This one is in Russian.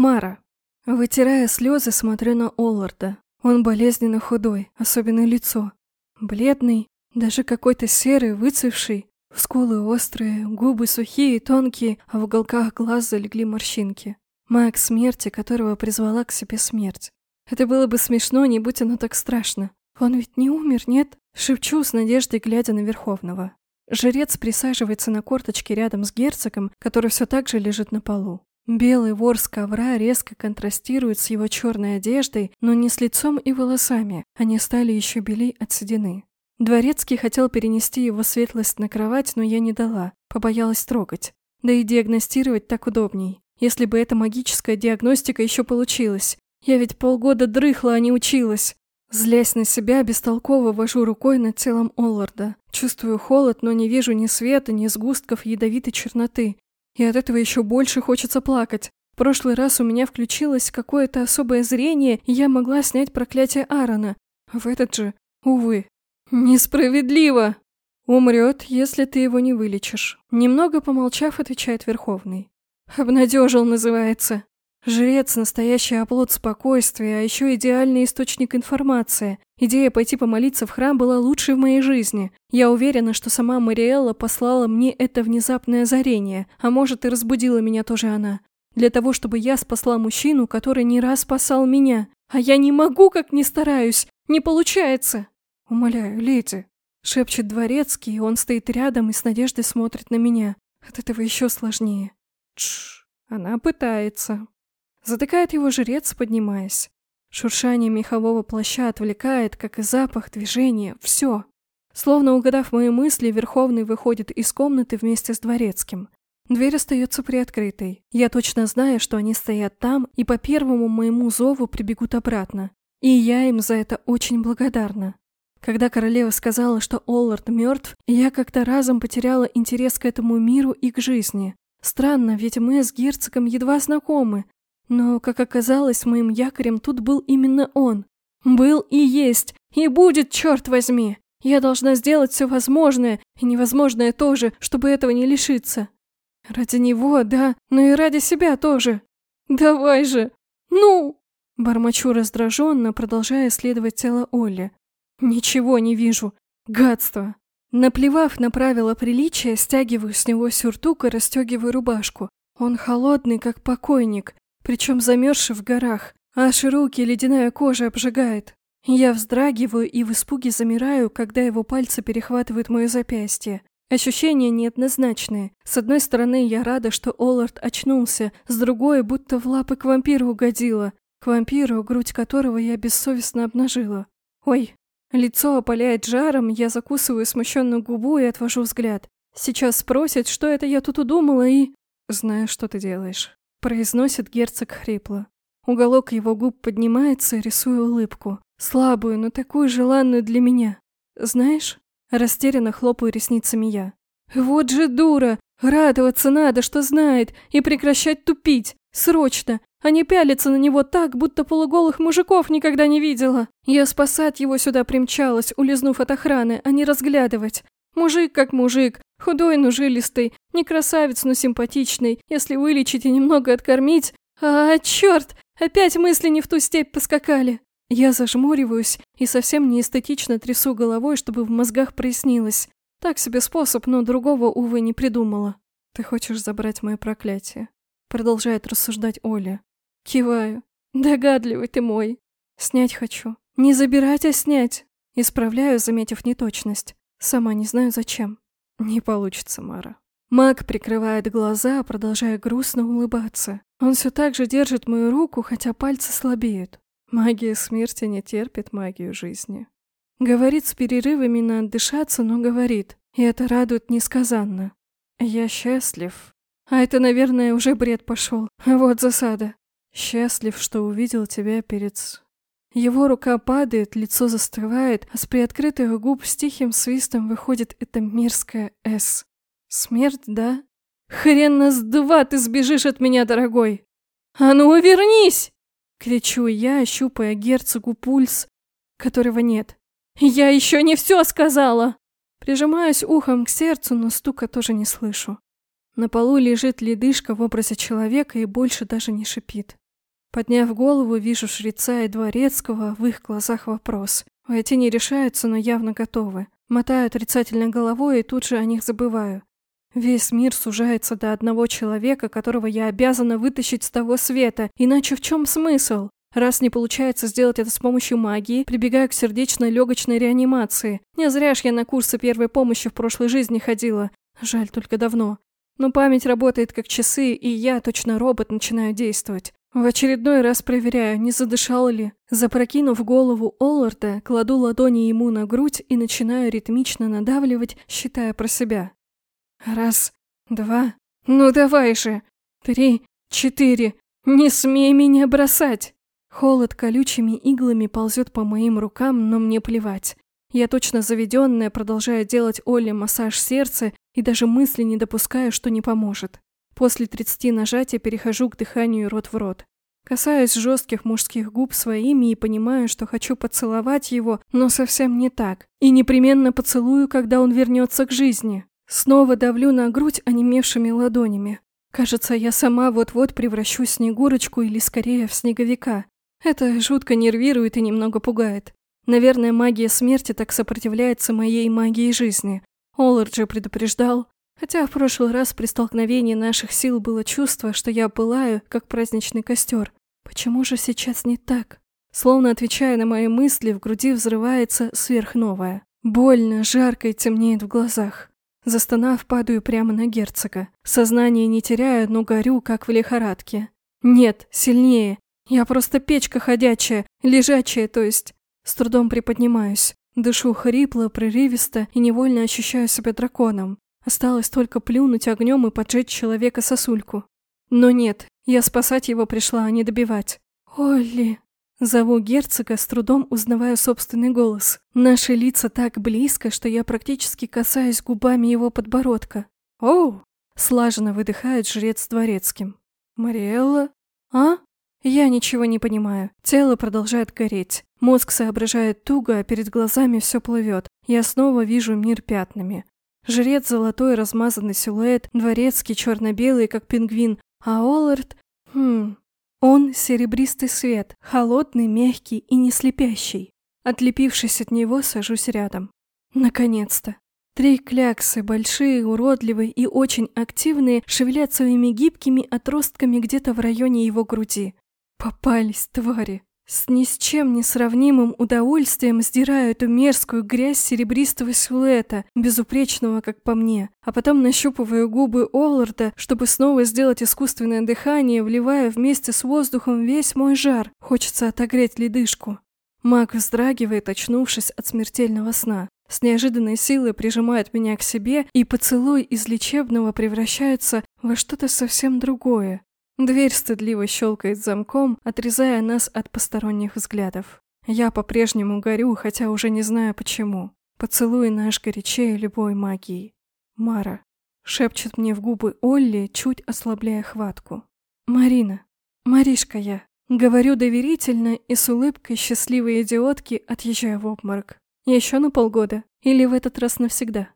Мара. Вытирая слезы, смотрю на Олларда. Он болезненно худой, особенно лицо. Бледный, даже какой-то серый, выцвевший. Скулы острые, губы сухие и тонкие, а в уголках глаз залегли морщинки. Маг смерти, которого призвала к себе смерть. Это было бы смешно, не будь оно так страшно. Он ведь не умер, нет? Шепчу с надеждой, глядя на Верховного. Жрец присаживается на корточке рядом с герцогом, который все так же лежит на полу. Белый вор с ковра резко контрастирует с его черной одеждой, но не с лицом и волосами, они стали еще белей от седины. Дворецкий хотел перенести его светлость на кровать, но я не дала, побоялась трогать. Да и диагностировать так удобней. Если бы эта магическая диагностика еще получилась. Я ведь полгода дрыхла, а не училась. Злясь на себя, бестолково вожу рукой над телом Олларда. Чувствую холод, но не вижу ни света, ни сгустков ядовитой черноты. И от этого еще больше хочется плакать. В прошлый раз у меня включилось какое-то особое зрение, и я могла снять проклятие Аарона. А в этот же, увы, «Несправедливо!» «Умрет, если ты его не вылечишь», — немного помолчав, отвечает Верховный. «Обнадежил, называется. Жрец — настоящий оплот спокойствия, а еще идеальный источник информации. Идея пойти помолиться в храм была лучшей в моей жизни. Я уверена, что сама Мариэлла послала мне это внезапное озарение, а может и разбудила меня тоже она. Для того, чтобы я спасла мужчину, который не раз спасал меня. А я не могу, как ни стараюсь. Не получается. «Умоляю, леди!» — шепчет дворецкий, он стоит рядом и с надеждой смотрит на меня. От этого еще сложнее. Тш, она пытается. Затыкает его жрец, поднимаясь. Шуршание мехового плаща отвлекает, как и запах, движение, все. Словно угадав мои мысли, Верховный выходит из комнаты вместе с дворецким. Дверь остается приоткрытой. Я точно знаю, что они стоят там и по первому моему зову прибегут обратно. И я им за это очень благодарна. Когда королева сказала, что Оллард мертв, я как-то разом потеряла интерес к этому миру и к жизни. Странно, ведь мы с герцогом едва знакомы. Но, как оказалось, моим якорем тут был именно он. Был и есть, и будет, черт возьми! Я должна сделать все возможное, и невозможное тоже, чтобы этого не лишиться. Ради него, да, но и ради себя тоже. Давай же! Ну! Бормочу раздраженно, продолжая исследовать тело Олли. Ничего не вижу. Гадство. Наплевав на правила приличия, стягиваю с него сюртук и расстегиваю рубашку. Он холодный, как покойник, причем замерзший в горах. Аж руки ледяная кожа обжигает. Я вздрагиваю и в испуге замираю, когда его пальцы перехватывают мое запястье. Ощущения неоднозначные. С одной стороны, я рада, что Оллард очнулся, с другой, будто в лапы к вампиру угодила. К вампиру, грудь которого я бессовестно обнажила. Ой, Лицо опаляет жаром, я закусываю смущенную губу и отвожу взгляд. Сейчас спросят, что это я тут удумала и... «Знаю, что ты делаешь», — произносит герцог хрипло. Уголок его губ поднимается, рисуя улыбку. Слабую, но такую желанную для меня. «Знаешь?» Растерянно хлопаю ресницами я. «Вот же дура! Радоваться надо, что знает, и прекращать тупить! Срочно! а не пялиться на него так, будто полуголых мужиков никогда не видела. Я спасать его сюда примчалась, улизнув от охраны, а не разглядывать. Мужик как мужик, худой, но жилистый, не красавец, но симпатичный, если вылечить и немного откормить. А, черт, опять мысли не в ту степь поскакали. Я зажмуриваюсь и совсем не эстетично трясу головой, чтобы в мозгах прояснилось. Так себе способ, но другого, увы, не придумала. Ты хочешь забрать мое проклятие? Продолжает рассуждать Оля. Киваю. Догадливый ты мой. Снять хочу. Не забирать, а снять. Исправляю, заметив неточность. Сама не знаю зачем. Не получится, Мара. Маг прикрывает глаза, продолжая грустно улыбаться. Он все так же держит мою руку, хотя пальцы слабеют. Магия смерти не терпит магию жизни. Говорит с перерывами на отдышаться, но говорит. И это радует несказанно. Я счастлив. А это, наверное, уже бред пошел. Вот засада. Счастлив, что увидел тебя перед... Его рука падает, лицо застывает, а с приоткрытых губ с тихим свистом выходит это мерзкое «С». Смерть, да? Хрен нас два ты сбежишь от меня, дорогой! А ну, вернись! Кричу я, ощупая герцогу пульс, которого нет. Я еще не все сказала! Прижимаюсь ухом к сердцу, но стука тоже не слышу. На полу лежит ледышка в образе человека и больше даже не шипит. Подняв голову, вижу шреца и дворецкого, в их глазах вопрос. Войти не решаются, но явно готовы. Мотаю отрицательно головой и тут же о них забываю. Весь мир сужается до одного человека, которого я обязана вытащить с того света, иначе в чем смысл? Раз не получается сделать это с помощью магии, прибегаю к сердечно-легочной реанимации. Не зря ж я на курсы первой помощи в прошлой жизни ходила. Жаль, только давно. Но память работает как часы, и я, точно робот, начинаю действовать. В очередной раз проверяю, не задышал ли. Запрокинув голову Олларда, кладу ладони ему на грудь и начинаю ритмично надавливать, считая про себя. Раз, два, ну давай же. Три, четыре. Не смей меня бросать. Холод колючими иглами ползет по моим рукам, но мне плевать. Я точно заведенная, продолжаю делать Оле массаж сердца и даже мысли не допускаю, что не поможет. После 30 нажатия перехожу к дыханию рот в рот. Касаюсь жестких мужских губ своими и понимаю, что хочу поцеловать его, но совсем не так. И непременно поцелую, когда он вернется к жизни. Снова давлю на грудь онемевшими ладонями. Кажется, я сама вот-вот превращусь в Снегурочку или скорее в Снеговика. Это жутко нервирует и немного пугает. Наверное, магия смерти так сопротивляется моей магии жизни. Оллард же предупреждал. Хотя в прошлый раз при столкновении наших сил было чувство, что я пылаю, как праздничный костер. Почему же сейчас не так? Словно отвечая на мои мысли, в груди взрывается сверхновая. Больно, жарко и темнеет в глазах. Застонав, падаю прямо на герцога. Сознание не теряю, но горю, как в лихорадке. Нет, сильнее. Я просто печка ходячая, лежачая, то есть. С трудом приподнимаюсь. Дышу хрипло, прерывисто и невольно ощущаю себя драконом. Осталось только плюнуть огнем и поджечь человека сосульку. Но нет, я спасать его пришла, а не добивать. «Олли!» Зову герцога, с трудом узнавая собственный голос. Наши лица так близко, что я практически касаюсь губами его подбородка. «Оу!» Слаженно выдыхает жрец дворецким. «Мариэлла? А?» Я ничего не понимаю. Тело продолжает гореть. Мозг соображает туго, а перед глазами все плывет. Я снова вижу мир пятнами. Жрец золотой размазанный силуэт, дворецкий черно-белый, как пингвин, а Оллард... Хм, он — серебристый свет, холодный, мягкий и не слепящий. Отлепившись от него, сажусь рядом. Наконец-то. Три кляксы, большие, уродливые и очень активные, шевелят своими гибкими отростками где-то в районе его груди. Попались, твари. С ни с чем не сравнимым удовольствием сдираю эту мерзкую грязь серебристого силуэта, безупречного, как по мне, а потом нащупываю губы Олларда, чтобы снова сделать искусственное дыхание, вливая вместе с воздухом весь мой жар. Хочется отогреть ледышку. Маг вздрагивает, очнувшись от смертельного сна. С неожиданной силой прижимает меня к себе, и поцелуй из лечебного превращается во что-то совсем другое. Дверь стыдливо щелкает замком, отрезая нас от посторонних взглядов. Я по-прежнему горю, хотя уже не знаю почему. Поцелуй наш горячее любой магией. Мара. Шепчет мне в губы Олли, чуть ослабляя хватку. Марина. Маришка я. Говорю доверительно и с улыбкой счастливой идиотки отъезжаю в обморок. Еще на полгода? Или в этот раз навсегда?